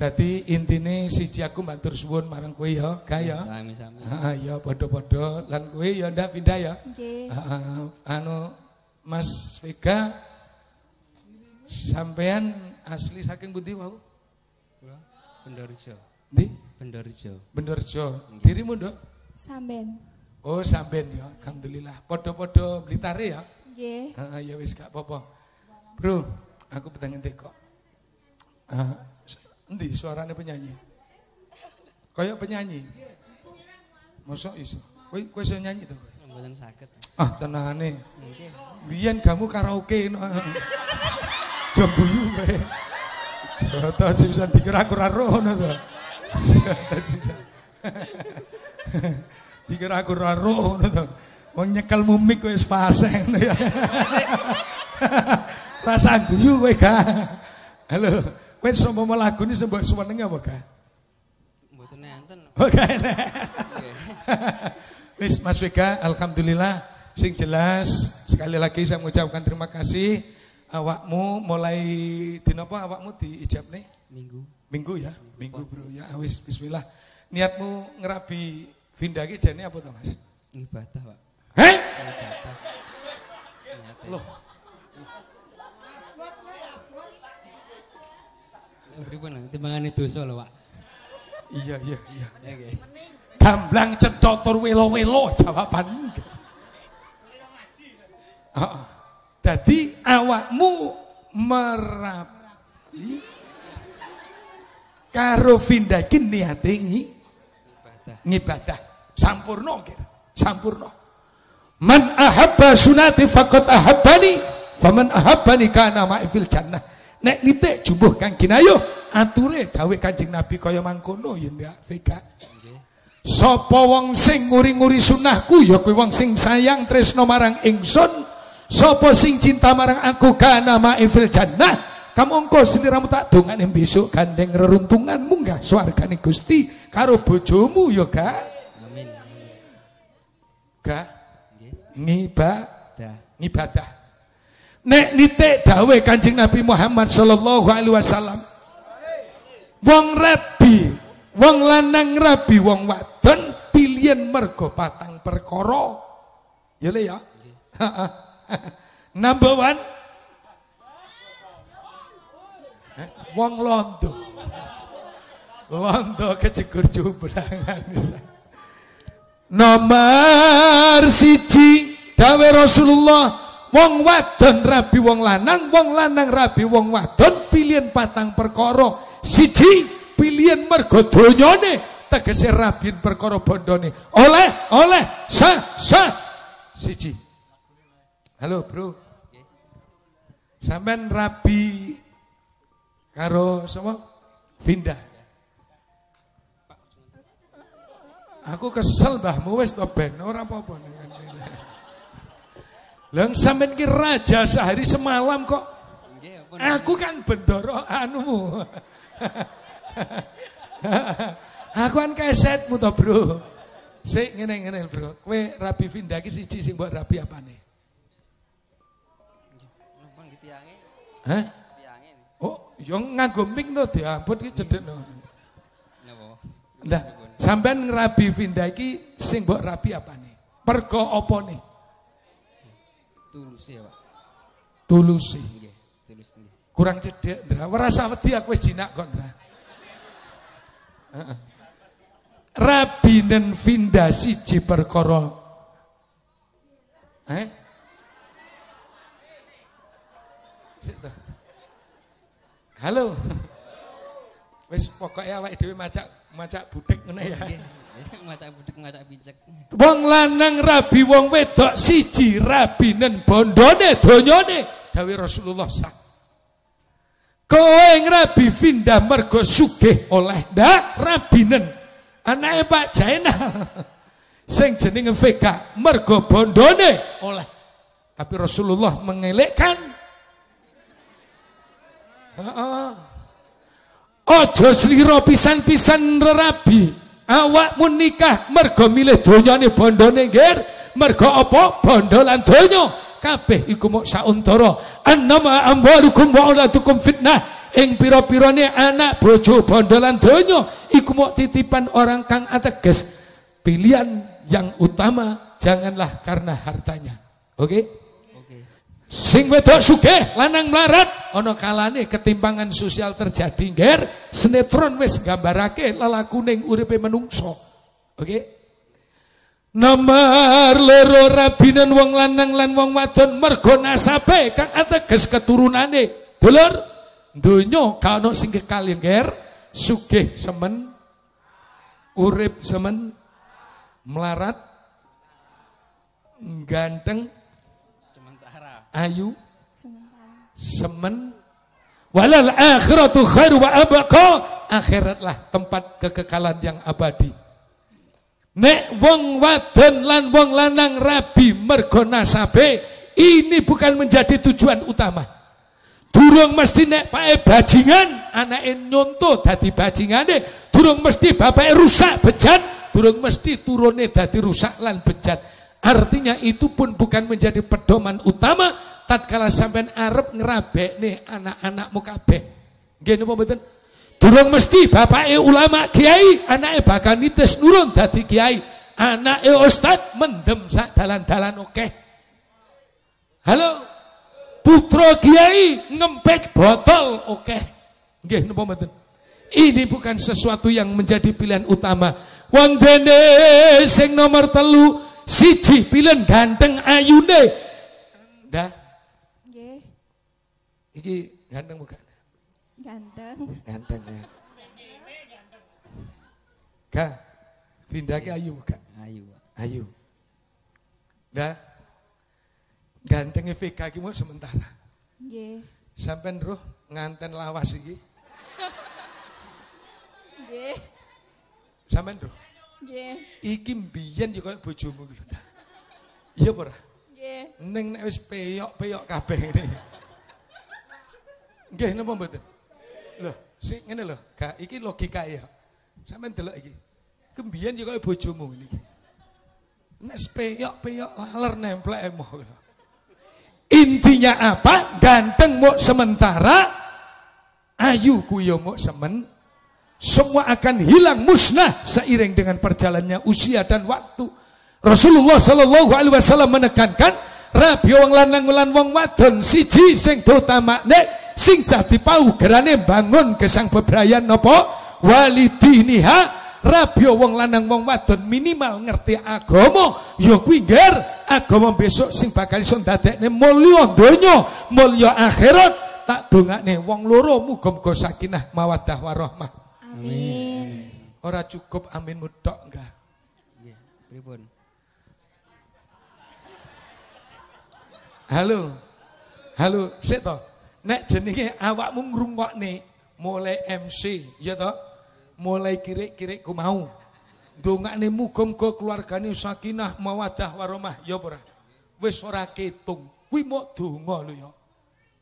Dadi intine siji aku matur suwun marang kowe ya, ga ya. Sami-sami. Heeh ya padha-padha lan kowe ya ndak pindah ya. Nggih. Heeh anu Mas Vega sampean asli saking pundi wau? Bendorjo. Ndi? Bendorjo. Benderjo. Dirimu, Nduk? Samben. Oh, sampean ya. Alhamdulillah. Padha-padha Blitare ya. Nggih. Heeh ya wis gak apa-apa. Bro, aku kok. Ah, Endi suaranya penyanyi? Kayak penyanyi. Masa iso? Kowe kowe iso nyanyi to? Mboten saged. Ah, tenane. Biyen kamu karaoke no. Guyu kowe. Joto susah dikira aku ora rono to. Susah. Dikira aku ora rono to. Wong nyekel mumik wis fase ngono ya. Rasa guyu kowe gak. Halo. Kowe sapa lagu ini sembah suwenenge apa gak? Mboten enten. Oke. Wis Mas Vega, alhamdulillah sing jelas sekali lagi saya mengucapkan terima kasih awakmu mulai dina apa awakmu diijab nih? Minggu. Minggu ya, minggu bro ya wis bismillah. Niatmu ngerabi Vinda ki jane apa to Mas? Ibadah, Pak. Heh? Ibadah. Loh, Pripun? Timbangane dosa lho, Pak. Iya iya iya. Gamblang cetha tur welo-welo jawaban. Heeh. Dadi awakmu merapi karo Vinda iki niate ngi- Ibadah. ngibadah sampurna kira sampurna man ahabba sunati faqad ahabbani faman ahabbani kana ma'i fil jannah nek nitik jumbuh kang kinayuh ature dawuh Kanjeng Nabi kaya mangkono ya Vega Sapa wong sing nguri-nguri sunahku ya kuwi wong sing sayang tresno marang ingsun. Sapa sing cinta marang aku kana ma'i fil jannah. Kamu engko sliramu tak dongane besok gandeng reruntungan munggah swargane Gusti karo bojomu ya ga. Amin. Ga ngibadah. Dah. Ngibadah. Nek nitik dawuh Kanjeng Nabi Muhammad sallallahu alaihi wasallam. Wong rabi, wong lanang rabi, wong wadon pilihan mergo patang perkara. Ya le ya. Number one. Eh, Wong londo. Londo kejegur jumlangan. Nomor siji dawe Rasulullah wong wadon rabi wong lanang wong lanang rabi wong wadon pilihan patang perkara. Siji pilihan mergo donyane tegese rabin perkara bondone. Oleh oleh sah sah siji. Halo bro. Sampean rabi karo sapa? Vinda. Aku kesel mbahmu. Wis to ben. Ora apa-apa Lah sampean ki raja sehari semalam kok. Aku kan bendoro anumu. Aku kan kesetmu to, Bro. Sik ngene-ngene, Bro. Kowe rabi Vinda ki siji sing mbok rabi apane? Hah? Oh, yo nganggo mic no diampun ki cedhekno. Napa? Lah, sampean ngrabi Vinda iki sing mbok rabi apane? Pergo opone? Tulus ya, Pak. Tulusi. Nggih, tulus nggih. Kurang cedek, Ndra. Usah wedi aku wis jinak kok, Ndra. Heeh. Rabi dan Vinda siji perkara. Eh? Sik to. Halo. Wis pokoke awake dhewe macak macak budek ngene ya. Nggih. Macak budek picek. Wong lanang rabi wong wedok siji rabinen bondone donyane dawuh Rasulullah sah. Kowe ngrabi Vinda mergo sugih oleh ndak rabinen. Anake Pak Jainal. Sing jenenge Vega mergo bondone oleh. Tapi Rasulullah mengelekkan. Heeh. Ojo slira pisan-pisan rerabi. Awakmu nikah mergo milih donyane bondone ngger, mergo apa? Bondo lan donya. Kabeh iku mok sauntara. Annama amwalukum wa auladukum fitnah. Ing pira-pirane anak bojo bondo lan donya iku mok titipan orang kang ateges. Pilihan yang utama janganlah karena hartanya. Oke? Oke. Sing wedok sugih lanang melarat ana kalane ketimpangan sosial terjadi ngger sinetron wis gambarake lelakuning uripe menungso. Oke? Nomor loro rabinan wong lanang lan wong wadon mergo nasabe kang ateges keturunane. Dulur, donya ka ono sing kekal ngger sugih semen urip semen melarat ganteng. Ayu semen. Walal akhiratu khairu wa abqa. Akhiratlah tempat kekekalan yang abadi. Nek wong wadon lan wong lanang rabi mergo nasabe ini bukan menjadi tujuan utama. Durung mesti nek pae bajingan anake nyonto dadi bajingane. Durung mesti bapake rusak bejat durung mesti turune dadi rusak lan bejat artinya itu pun bukan menjadi pedoman utama. Tatkala sampean arep ngrabekne anak-anakmu kabeh. Nggih napa mboten? Durung mesti bapake ulama kiai anake bakal nitis nurun dadi kiai. Anake ustad mendem sak dalan-dalan oke halo? Putra kiai ngempet botol oke nggih napa mboten? Ini bukan sesuatu yang menjadi pilihan utama. Wondene sing nomor telu siji pilihan ganteng ayune. Dah, Nggih. iki ganteng bukan? Ganteng. Ganteng ya. Ga, pindah ke ayu bukan? Ayu. Ayu. Dah. Gantengnya VK iki mau sementara. Nggih. Sampai roh nganten lawas iki. Nggih. Sampai roh. Nggih. Iki mbiyen yo koyo bojomu iki lho. Iya apa ora? Nggih. Ning nek wis peyok-peyok kabeh ngene. Nggih napa mboten? Lho, sing ngene lho, gak iki logika ya. Sampeyan delok iki. Kembiyen yo koyo bojomu ngene iki. Nek peyok-peyok laler nemplek emoh lho. Intinya apa? Ganteng mau sementara, ayu ku yo mau semen. Semua akan hilang musnah seiring dengan perjalannya usia dan waktu. Rasulullah Shallallahu Alaihi Wasallam menekankan rabi wong lanang lan wong wadon siji sing nek sing jati pau gerane bangun gesang bebrayan nopo walidiniha. Rabi wong lanang wong wadon minimal ngerti agama. Ya kuwi agama besok sing bakal iso ndadekne mulya donya mulya akhirat. Tak dongakne wong loro muga-muga sakinah mawaddah warahmah Amin. ora cukup amin mutok enggak Nggih. Pripun? Halo. Halo, sik to. Nek jenenge awakmu ngrungokne mulai MC, ya to? Mulai kirik-kirik ku mau. Dongakne muga-muga keluargane sakinah mawaddah warahmah, ya ora? Wis ora ketung. Kuwi mok donga lho ya.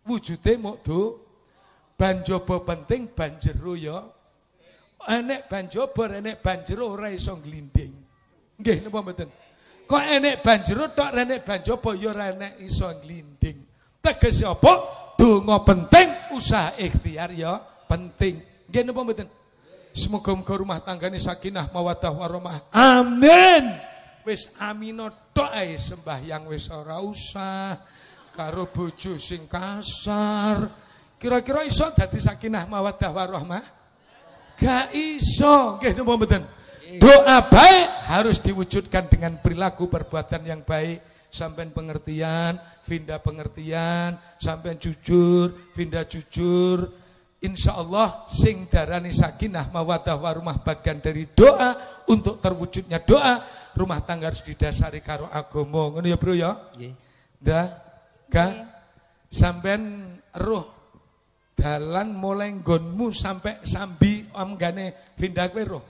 Wujude mok do banjaba penting banjero ya. Enek banjaba, enek banjero ora iso nglinding. Nggih napa mboten? Kok enek banjero tok renek banjaba ya ora enek iso nglinding. Tegese apa? Donga penting, usaha ikhtiar ya penting. Nggih napa mboten? Semoga-moga rumah tanggane sakinah mawaddah warahmah. Amin. Wis amino tok ae sembahyang wis ora usah karo bojo sing kasar. Kira-kira iso dadi sakinah mawaddah warahmah? Gak iso. Nggih napa mboten? Doa baik harus diwujudkan dengan perilaku perbuatan yang baik. Sampai pengertian, Vinda pengertian, sampai jujur, Vinda jujur. Insya Allah sing darani sakinah mawadah warumah bagian dari doa untuk terwujudnya doa rumah tangga harus didasari karo agomo. Ngono ya bro ya. Nggih. Dah, ga, sampean roh dalan mulai nggonmu sampai sambi omgane Vinda kowe roh.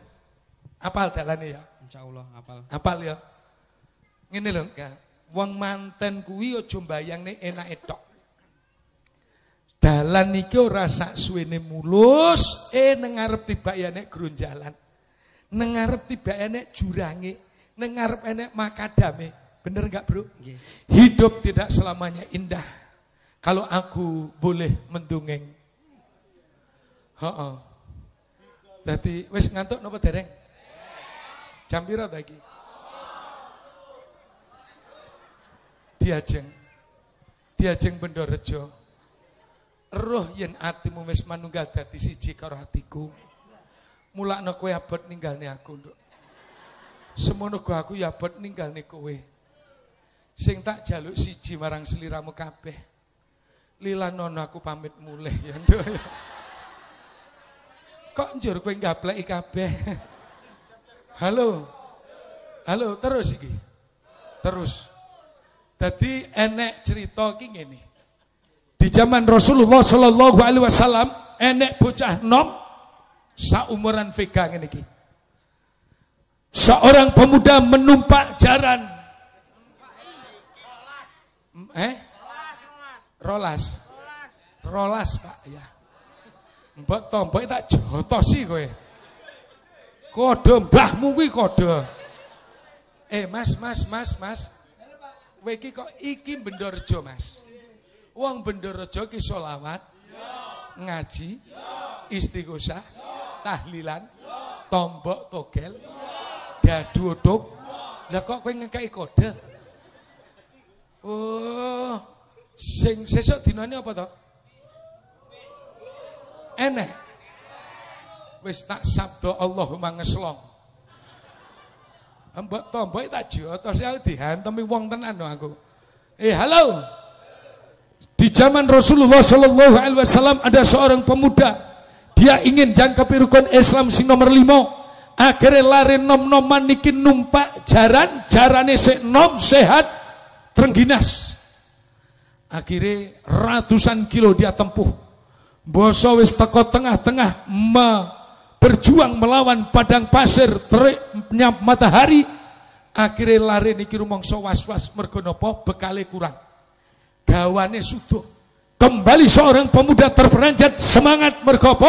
Apal dalane ya? Insyaallah apal. Apal ya? Ngene lho, Kak. Wong manten kuwi aja mbayangne enake tok. Dalan iki ora sak suwene mulus, eh nang ngarep tiba ya nek gronjalan. Nang ngarep tiba nek jurange, nang ngarep enek makadame. Bener enggak, Bro? Nggih. Hidup tidak selamanya indah. Kalau aku boleh mendongeng. Heeh. Dadi wis ngantuk napa dereng? Jam piro ta iki? Diajeng. Diajeng Bendorejo. Roh yen atimu wis manunggal dadi siji karo atiku. Mulakno kowe abot ninggalne aku, Nduk. Semono go aku ya abot ninggalne kowe. Sing tak jaluk siji marang seliramu kabeh. Lila nono aku pamit mulih ya, Nduk. Kok njur kowe ngableki kabeh? Halo. Halo, terus iki. Terus. Dadi enek cerita iki ngene. Di zaman Rasulullah Shallallahu alaihi wasallam enek bocah nom saumuran Vega ngene iki. Seorang pemuda menumpak jaran. Eh? Rolas. Rolas, Pak, ya. Mbok tombok tak jotosi kowe. Kode mbahmu kuwi kode. Eh Mas, Mas, Mas, Mas. Kowe iki kok iki Bendorejo, Mas. Wong Bendorejo ki selawat, ngaji, istighosah, tahlilan, tombok togel, dadu uduk. Lah kok kowe ngekeki kode? Oh, sing sesuk dinane apa to? Enek. Wis tak sabdo Allahumma ngeslong. Mbok tombok tak jotos ya dihantemi wong tenan aku. Eh halo. Di zaman Rasulullah Shallallahu Alaihi Wasallam ada seorang pemuda, dia ingin jangka rukun Islam sing nomor lima. Akhirnya lari nom noman niki numpak jaran, jarane se nom sehat, terengginas. Akhirnya ratusan kilo dia tempuh. Boso wis teko tengah-tengah me berjuang melawan padang pasir teriknya matahari. Akhirnya lari niki rumangsa was-was mergo napa bekale kurang gawane sudo. Kembali seorang pemuda terperanjat semangat mergopo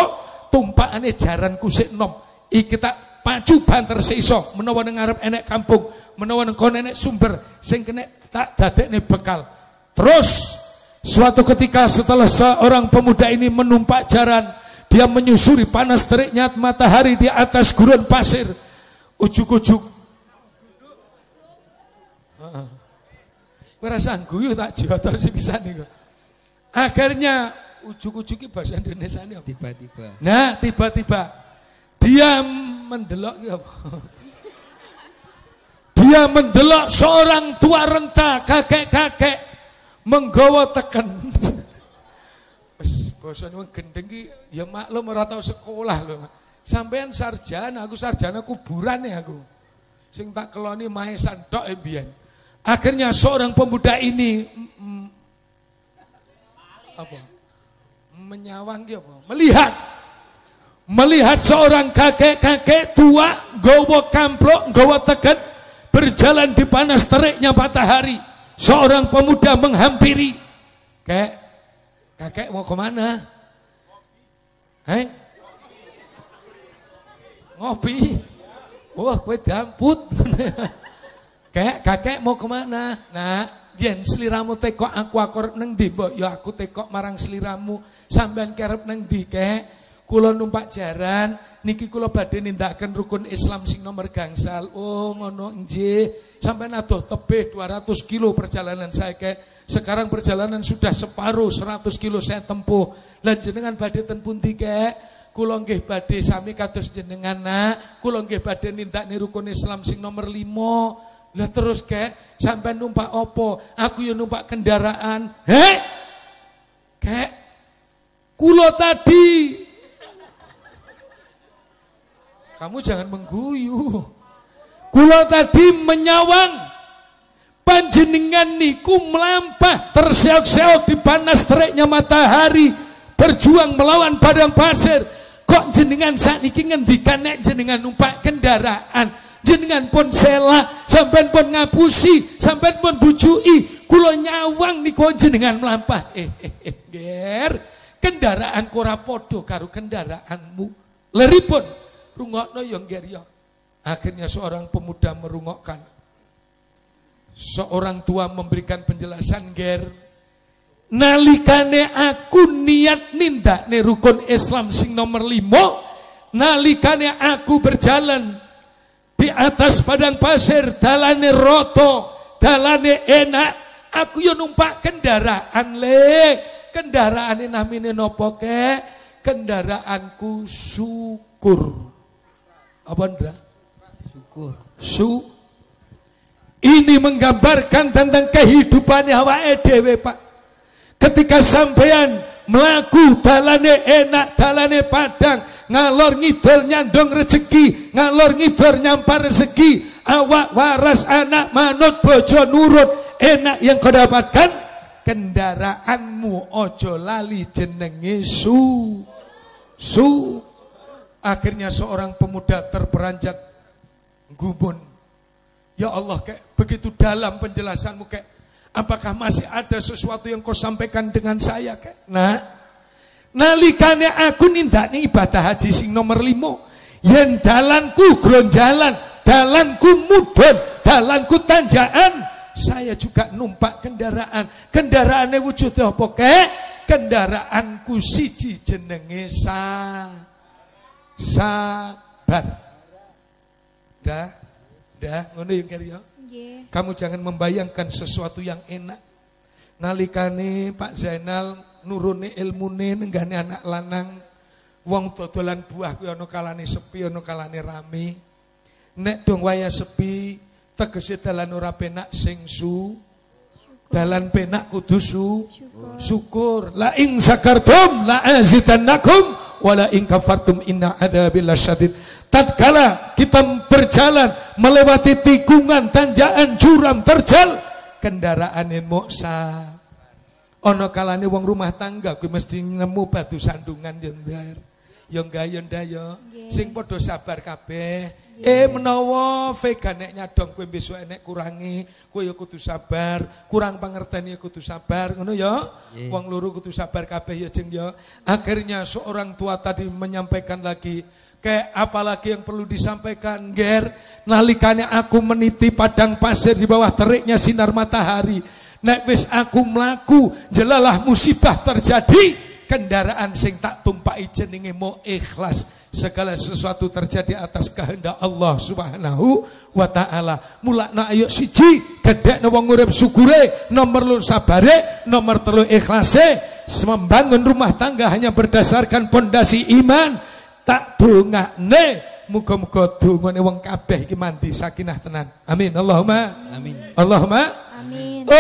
tumpakane jaran kusik nom. Iki tak pacu banter seiso menawa ning ngarep enek kampung, menawa ning kono enek sumber sing kena tak dadekne bekal. Terus suatu ketika setelah seorang pemuda ini menumpak jaran, dia menyusuri panas teriknya matahari di atas gurun pasir. Ujuk-ujuk Ora guyu tak jotos sih bisa nih. Akhirnya ujuk-ujuk bahasa Indonesia ini apa? Tiba-tiba. Nah, tiba-tiba dia mendelok ya apa? Dia mendelok seorang tua renta, kakek-kakek menggawa teken. Wes bosone wong gendeng ki ya maklum ora tau sekolah lho. Sampean sarjana, aku sarjana kuburan ya aku. Sing tak keloni maesan tok e mbiyen. Akhirnya seorang pemuda ini mm, apa? Menyawang apa? Melihat melihat seorang kakek-kakek tua gowo kamplok, gowo teget berjalan di panas teriknya matahari. Seorang pemuda menghampiri. Kek, kakek mau ke mana? Hei? Ngopi. Wah, kue damput. Kayak kakek mau ke mana? Nah, jen seliramu tekok aku akor neng di. Ya aku tekok marang seliramu. Sampean kerep neng di kek. Kulo numpak jaran, niki kulo badhe nindakaken rukun Islam sing nomor gangsal. Oh, ngono nggih. Sampean adoh tebih 200 kilo perjalanan saya kek. Sekarang perjalanan sudah separuh 100 kilo saya tempuh. Lan jenengan badhe ten pundi kek? Kula nggih badhe sami kados jenengan nak. Kula nggih badhe nindakne rukun Islam sing nomor 5. Lah terus kek sampai numpak opo? Aku yo numpak kendaraan. Heh? Kek kulo tadi. Kamu jangan mengguyu. Kulo tadi menyawang. Panjenengan niku melampah terseok-seok di panas teriknya matahari berjuang melawan padang pasir. Kok jenengan saat ini ngendikan nek jenengan numpak kendaraan? Jenengan pun sela sampai pun ngapusi sampai pun bujui kulo nyawang niku jenengan melampah. Eh eh eh ger kendaraan kora podo karo kendaraanmu. Leripun rungokno yang ger ya. Akhirnya seorang pemuda merungokkan. Seorang tua memberikan penjelasan ger nalikane aku niat nindak nih rukun Islam sing nomor limo nalikane aku berjalan di atas padang pasir dalane roto dalane enak aku yo numpak kendaraan le. Kendaraan ini namine nopo ke kendaraanku syukur apa ndra? Syukur. Su. Ini menggambarkan tentang kehidupan awake dhewe Pak. Ketika sampean melaku dalane enak dalane padang ngalor ngidul nyandong rezeki, ngalor ngidul nyampar rezeki, awak waras anak manut bojo nurut, enak yang kau dapatkan kendaraanmu ojo lali jenenge su. Su akhirnya seorang pemuda terperanjat gubun ya Allah kayak begitu dalam penjelasanmu kayak apakah masih ada sesuatu yang kau sampaikan dengan saya kayak nah Nalikane aku nindakne ibadah haji sing nomor limo. Yen dalanku gron jalan, dalanku mudhun, dalanku tanjakan, saya juga numpak kendaraan. Kendaraane wujud apa kek? Kendaraanku siji jenenge sa sabar. Dah, dah ngono ya ya. Kamu jangan membayangkan sesuatu yang enak. Nalikane Pak Zainal nurune ilmune nenggane anak lanang Wong dodolan buah kuwi ana kalane sepi, ana kalane rame. Nek dong waya sepi, tegese dalan ora penak sing su. Dalan penak kudu su. Syukur. La ing sakartum la azidannakum wa la ing kafartum inna adzabil lasyadid. Tatkala kita berjalan melewati tikungan, tanjakan, juram, terjal, kendaraan moksa. Ono kalane wong rumah tangga kuwi mesti nemu batu sandungan yo ndar. Yo gayo ndayo. Sing padha sabar kabeh. Eh menawa vegan nek nyadong kowe besok enek kurangi, kowe ya kudu sabar, kurang pangerten ya kudu sabar, ngono ya. Wong loro kudu sabar kabeh ya jeng ya. Akhirnya seorang tua tadi menyampaikan lagi, Kayak apalagi yang perlu disampaikan Ger Nalikanya aku meniti padang pasir di bawah teriknya sinar matahari. Nek wis aku melaku Jelalah musibah terjadi Kendaraan sing tak tumpai jenenge mau ikhlas Segala sesuatu terjadi atas kehendak Allah subhanahu wa ta'ala Mulakna ayo siji Gedek wong urip syukure Nomor lu sabare Nomor telu ikhlase Membangun rumah tangga hanya berdasarkan pondasi iman tak dongakne muga-muga dongane wong kabeh iki mandi sakinah tenan. Amin. Allahumma Amin. Allahumma. Ong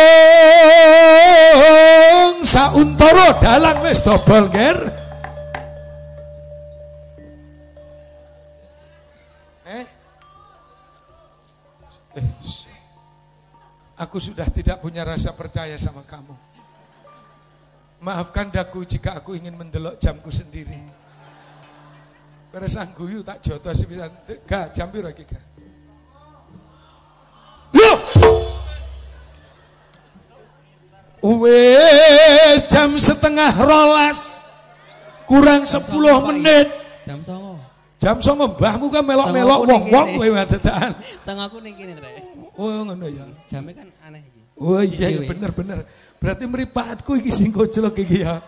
sauntara dalang wis dobol, Ger. Eh? Eh, Aku sudah tidak punya rasa percaya sama kamu. Maafkan daku jika aku ingin mendelok jamku sendiri. Karena sang guyu tak joto sih bisa gak jam piro iki? Loh! Wes jam setengah rolas kurang 10 menit. Jam songo. Jam songo mbahmu kan melok-melok wong-wong kowe wadadan. Songo aku ning kene, Rek. Oh ngono ya. Jamnya kan aneh iki. Oh iya iya Dewe. bener bener. Berarti mripatku iki sing gojlok iki ya.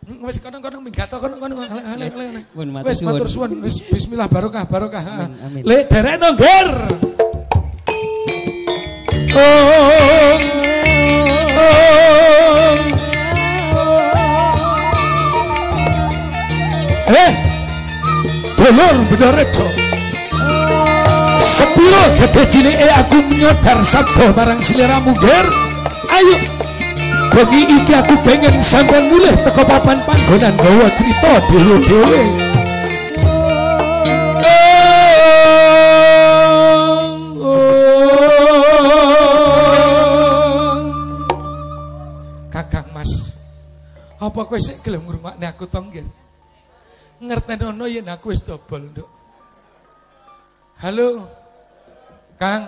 Hmm, Wis kono-kono minggat kono kono ale ale ale. Pun matur Wis matur suwun. suwun wis bismillah barokah barokah. Le derekno ger. Oh. Dulur Bedorejo. Sepiro gede cilike aku nyodar sabdo marang seliramu ger. Ayo Bengi iki aku pengen sampean mulih teko papan panggonan gawa cerita dhewe-dhewe. Kakang Mas, apa kowe sik gelem ngrungokne aku to? Ngertenono yen aku wis dobol, Nduk. Halo. Kang.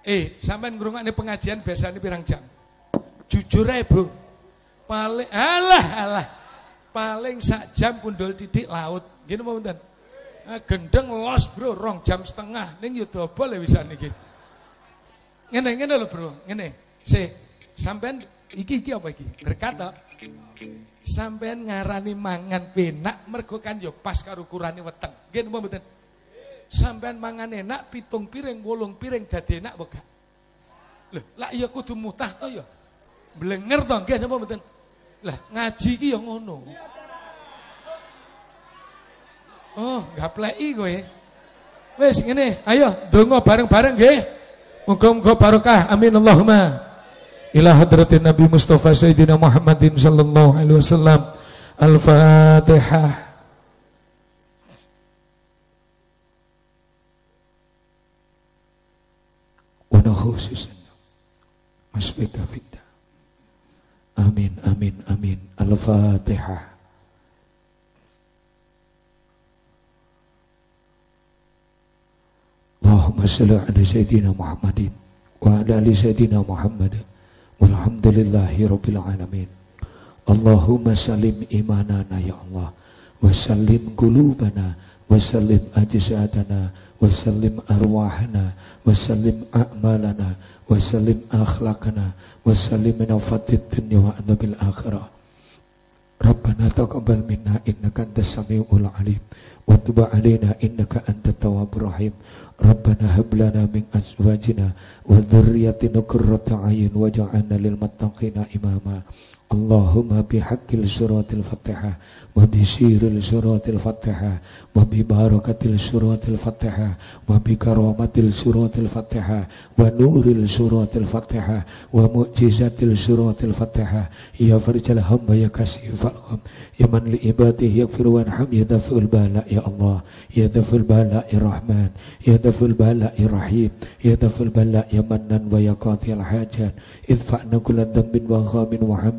Eh, sampean ngrungokne pengajian biasanya pirang jam? Jujur ae, Bro. Paling alah alah. Paling sak jam pundul titik laut. Gini mau? Ah, gendeng los, Bro, rong jam setengah. Ning yo dobol ya wisan iki. Ngene ngene lho, Bro. Ngene. Se, sampean iki iki apa iki? Berkat to? Sampean ngarani mangan penak mergo kan pas karo ukurane weteng. Nggih napa mboten? Sampean mangan enak pitung piring, wolung piring dadi enak apa gak? Lho, lak ya kudu mutah to ya. Blenger to nggih napa mboten? Lah ngaji ki ya ngono. Oh, gapleki kowe. Wis ngene, ayo donga bareng-bareng nggih. Muga-muga barokah. Amin Allahumma ila hadratin Nabi Mustafa Sayyidina Muhammadin sallallahu alaihi wasallam. Al-Fatihah. khususan Mas Fida Fida Amin, amin, amin. Al-Fatihah Allahumma salli ala Sayyidina Muhammadin Wa ala ali Sayyidina Muhammadin لله رب العالمين اللهم سلم إيماننا يا الله وسلم قلوبنا وسلم أجسادنا وسلم أرواحنا وسلم أعمالنا وسلم أخلاقنا وسلم من وفاة الدنيا وعذاب الآخرة ربنا تقبل منا إنك أنت السميع العليم وتب علينا إنك أنت التواب الرحيم ربنا هب لنا من أزواجنا وذريتنا قرة أعين واجعلنا للمتقين إماما اللهم بحق سورة الفتحة وبسير سورة الفتحة وببركة سورة الفتحة وبكرامة سورة الفتحة ونور سورة الفتحة ومعجزة سورة الفتحة يا فرج الهم يا كشف الغم يا من لعباده يغفر ويرحم. يا دفع البلاء يا الله. يا دفع البلاء يا رحمن. يا دفع البلاء يا رحيم. يا دفع البلاء يا منان ويا قاضي الحاجات ادفعنا كل ذنب وغام وهم